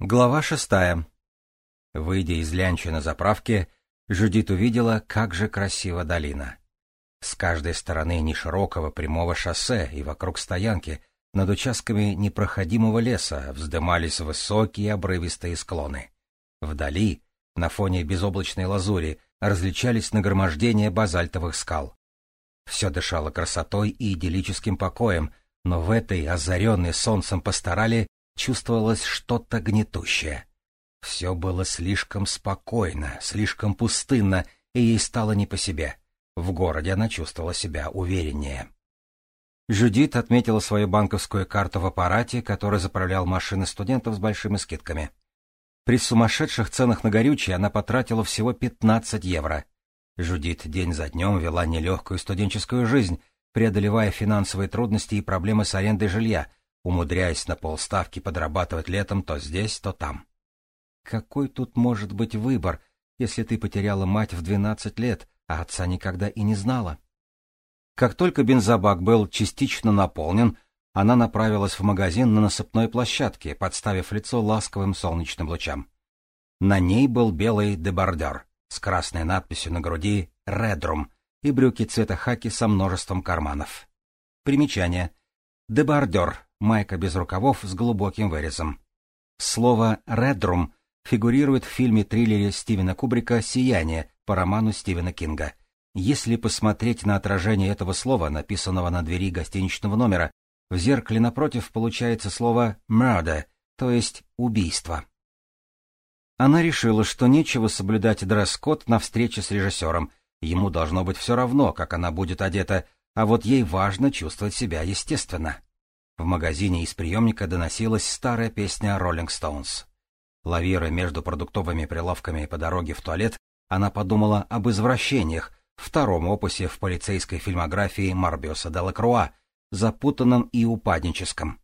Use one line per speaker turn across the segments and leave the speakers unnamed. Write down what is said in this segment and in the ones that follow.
Глава шестая. Выйдя из лянча на заправке, Жудит увидела, как же красива долина. С каждой стороны неширокого прямого шоссе и вокруг стоянки над участками непроходимого леса вздымались высокие обрывистые склоны. Вдали, на фоне безоблачной лазури, различались нагромождения базальтовых скал. Все дышало красотой и идиллическим покоем, но в этой, озаренной солнцем постарали, чувствовалось что-то гнетущее. Все было слишком спокойно, слишком пустынно, и ей стало не по себе. В городе она чувствовала себя увереннее. Жюдит отметила свою банковскую карту в аппарате, который заправлял машины студентов с большими скидками. При сумасшедших ценах на горючее она потратила всего 15 евро. Жудит день за днем вела нелегкую студенческую жизнь, преодолевая финансовые трудности и проблемы с арендой жилья, умудряясь на полставки подрабатывать летом то здесь, то там. Какой тут может быть выбор, если ты потеряла мать в двенадцать лет, а отца никогда и не знала? Как только бензобак был частично наполнен, она направилась в магазин на насыпной площадке, подставив лицо ласковым солнечным лучам. На ней был белый дебардер с красной надписью на груди «Редрум» и брюки цвета хаки со множеством карманов. Примечание. Дебардер майка без рукавов с глубоким вырезом. Слово «редрум» фигурирует в фильме-триллере Стивена Кубрика «Сияние» по роману Стивена Кинга. Если посмотреть на отражение этого слова, написанного на двери гостиничного номера, в зеркале напротив получается слово «murder», то есть «убийство». Она решила, что нечего соблюдать дресс-код на встрече с режиссером. Ему должно быть все равно, как она будет одета, а вот ей важно чувствовать себя естественно. В магазине из приемника доносилась старая песня Rolling Stones. Лавируя между продуктовыми прилавками по дороге в туалет, она подумала об извращениях, втором опусе в полицейской фильмографии Марбиоса де запутанном и упадническом.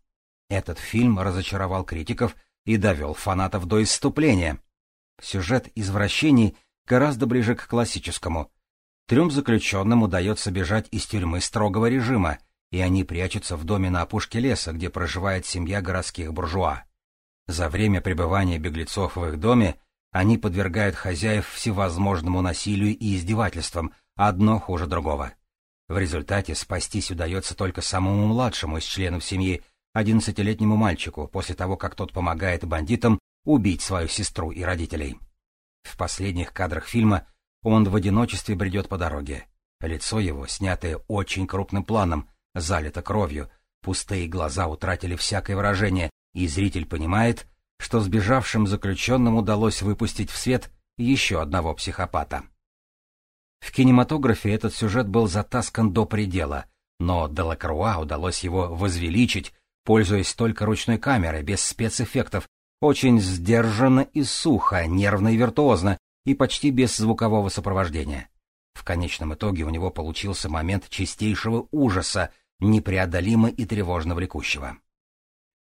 Этот фильм разочаровал критиков и довел фанатов до исступления. Сюжет извращений гораздо ближе к классическому. Трем заключенным удается бежать из тюрьмы строгого режима, и они прячутся в доме на опушке леса, где проживает семья городских буржуа. За время пребывания беглецов в их доме они подвергают хозяев всевозможному насилию и издевательствам, одно хуже другого. В результате спастись удается только самому младшему из членов семьи, одиннадцатилетнему мальчику, после того, как тот помогает бандитам убить свою сестру и родителей. В последних кадрах фильма он в одиночестве бредет по дороге. Лицо его, снятое очень крупным планом, залито кровью, пустые глаза утратили всякое выражение, и зритель понимает, что сбежавшим заключенным удалось выпустить в свет еще одного психопата. В кинематографе этот сюжет был затаскан до предела, но Делакруа удалось его возвеличить, пользуясь только ручной камерой, без спецэффектов, очень сдержанно и сухо, нервно и виртуозно, и почти без звукового сопровождения. В конечном итоге у него получился момент чистейшего ужаса, непреодолимо и тревожно влекущего.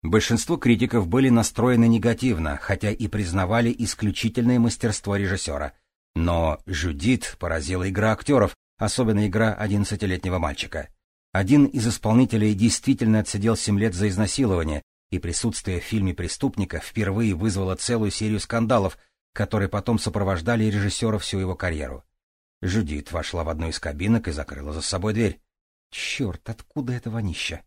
Большинство критиков были настроены негативно, хотя и признавали исключительное мастерство режиссера. Но Жюдит поразила игра актеров, особенно игра одиннадцатилетнего мальчика. Один из исполнителей действительно отсидел семь лет за изнасилование, и присутствие в фильме преступника впервые вызвало целую серию скандалов, которые потом сопровождали режиссера всю его карьеру. Жюдит вошла в одну из кабинок и закрыла за собой дверь. Черт, откуда это вонища?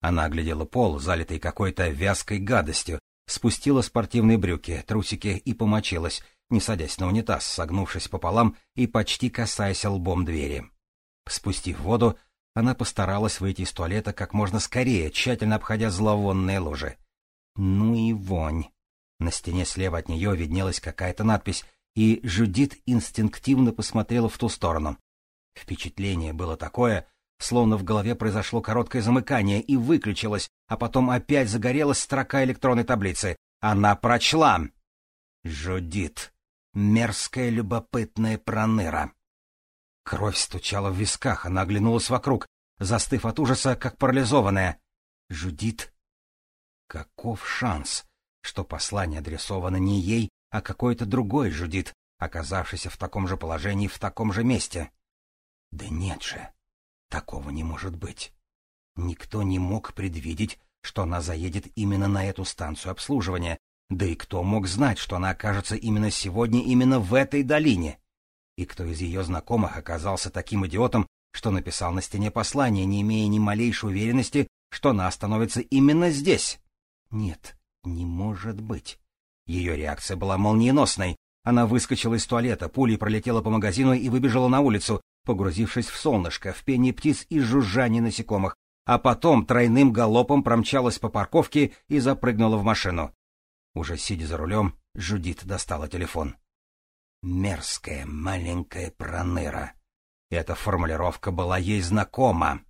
Она оглядела пол, залитый какой-то вязкой гадостью, спустила спортивные брюки, трусики и помочилась, не садясь на унитаз, согнувшись пополам и почти касаясь лбом двери. Спустив воду, она постаралась выйти из туалета как можно скорее, тщательно обходя зловонные лужи. Ну и вонь. На стене слева от нее виднелась какая-то надпись, и Жудит инстинктивно посмотрела в ту сторону. Впечатление было такое, словно в голове произошло короткое замыкание и выключилось, а потом опять загорелась строка электронной таблицы. Она прочла. «Жудит. Мерзкая любопытная проныра». Кровь стучала в висках, она оглянулась вокруг, застыв от ужаса, как парализованная. «Жудит? Каков шанс, что послание адресовано не ей, а какой-то другой Жудит, оказавшийся в таком же положении в таком же месте?» «Да нет же!» Такого не может быть. Никто не мог предвидеть, что она заедет именно на эту станцию обслуживания, Да и кто мог знать, что она окажется именно сегодня, именно в этой долине? И кто из ее знакомых оказался таким идиотом, что написал на стене послание, не имея ни малейшей уверенности, что она остановится именно здесь? Нет, не может быть. Ее реакция была молниеносной. Она выскочила из туалета, пулей пролетела по магазину и выбежала на улицу, погрузившись в солнышко, в пение птиц и жужжание насекомых, а потом тройным галопом промчалась по парковке и запрыгнула в машину. Уже сидя за рулем, Жудит достала телефон. Мерзкая маленькая проныра. Эта формулировка была ей знакома.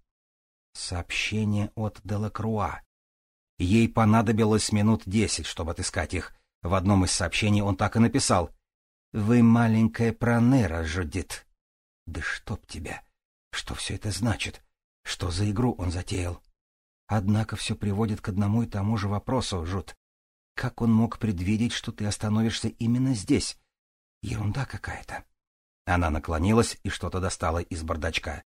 Сообщение от Делакруа. Ей понадобилось минут десять, чтобы отыскать их. В одном из сообщений он так и написал. «Вы маленькая проныра, Жудит». Да чтоб тебя! Что все это значит? Что за игру он затеял? Однако все приводит к одному и тому же вопросу, Жут. Как он мог предвидеть, что ты остановишься именно здесь? Ерунда какая-то. Она наклонилась и что-то достала из бардачка.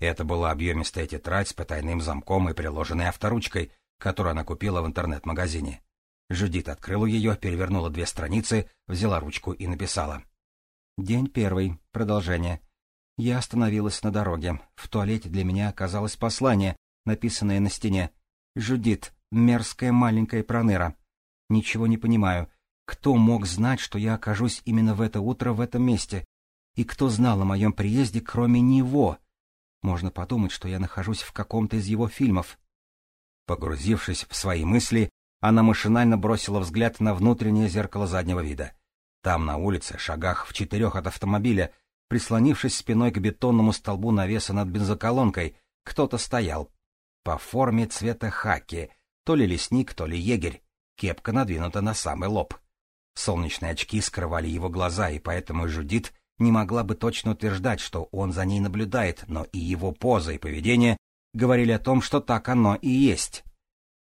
Это была объемистая тетрадь с потайным замком и приложенной авторучкой, которую она купила в интернет-магазине. Жудит открыла ее, перевернула две страницы, взяла ручку и написала. День первый. Продолжение. Я остановилась на дороге. В туалете для меня оказалось послание, написанное на стене. «Жудит, мерзкая маленькая проныра. Ничего не понимаю. Кто мог знать, что я окажусь именно в это утро в этом месте? И кто знал о моем приезде, кроме него? Можно подумать, что я нахожусь в каком-то из его фильмов. Погрузившись в свои мысли, она машинально бросила взгляд на внутреннее зеркало заднего вида. Там, на улице, шагах в четырех от автомобиля, прислонившись спиной к бетонному столбу навеса над бензоколонкой, кто-то стоял. По форме цвета хаки, то ли лесник, то ли егерь. Кепка надвинута на самый лоб. Солнечные очки скрывали его глаза, и поэтому Жудит не могла бы точно утверждать, что он за ней наблюдает, но и его поза и поведение говорили о том, что так оно и есть.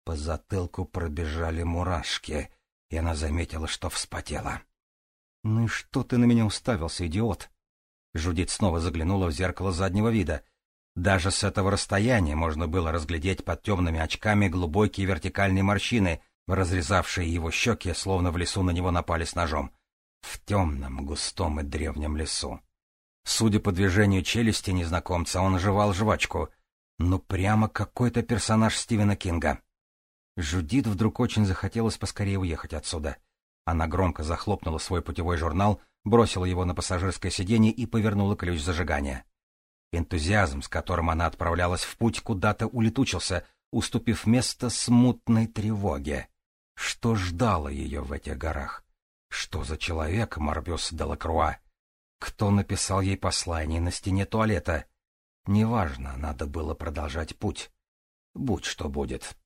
По затылку пробежали мурашки, и она заметила, что вспотела. — Ну и что ты на меня уставился, идиот? Жудит снова заглянула в зеркало заднего вида. Даже с этого расстояния можно было разглядеть под темными очками глубокие вертикальные морщины — разрезавшие его щеки, словно в лесу на него напали с ножом. В темном, густом и древнем лесу. Судя по движению челюсти незнакомца, он жевал жвачку. Ну, прямо какой-то персонаж Стивена Кинга. Жудит вдруг очень захотелось поскорее уехать отсюда. Она громко захлопнула свой путевой журнал, бросила его на пассажирское сиденье и повернула ключ зажигания. Энтузиазм, с которым она отправлялась в путь, куда-то улетучился, уступив место смутной тревоге. Что ждало ее в этих горах? Что за человек Марбюс де Лакруа? Кто написал ей послание на стене туалета? Неважно, надо было продолжать путь. Будь что будет.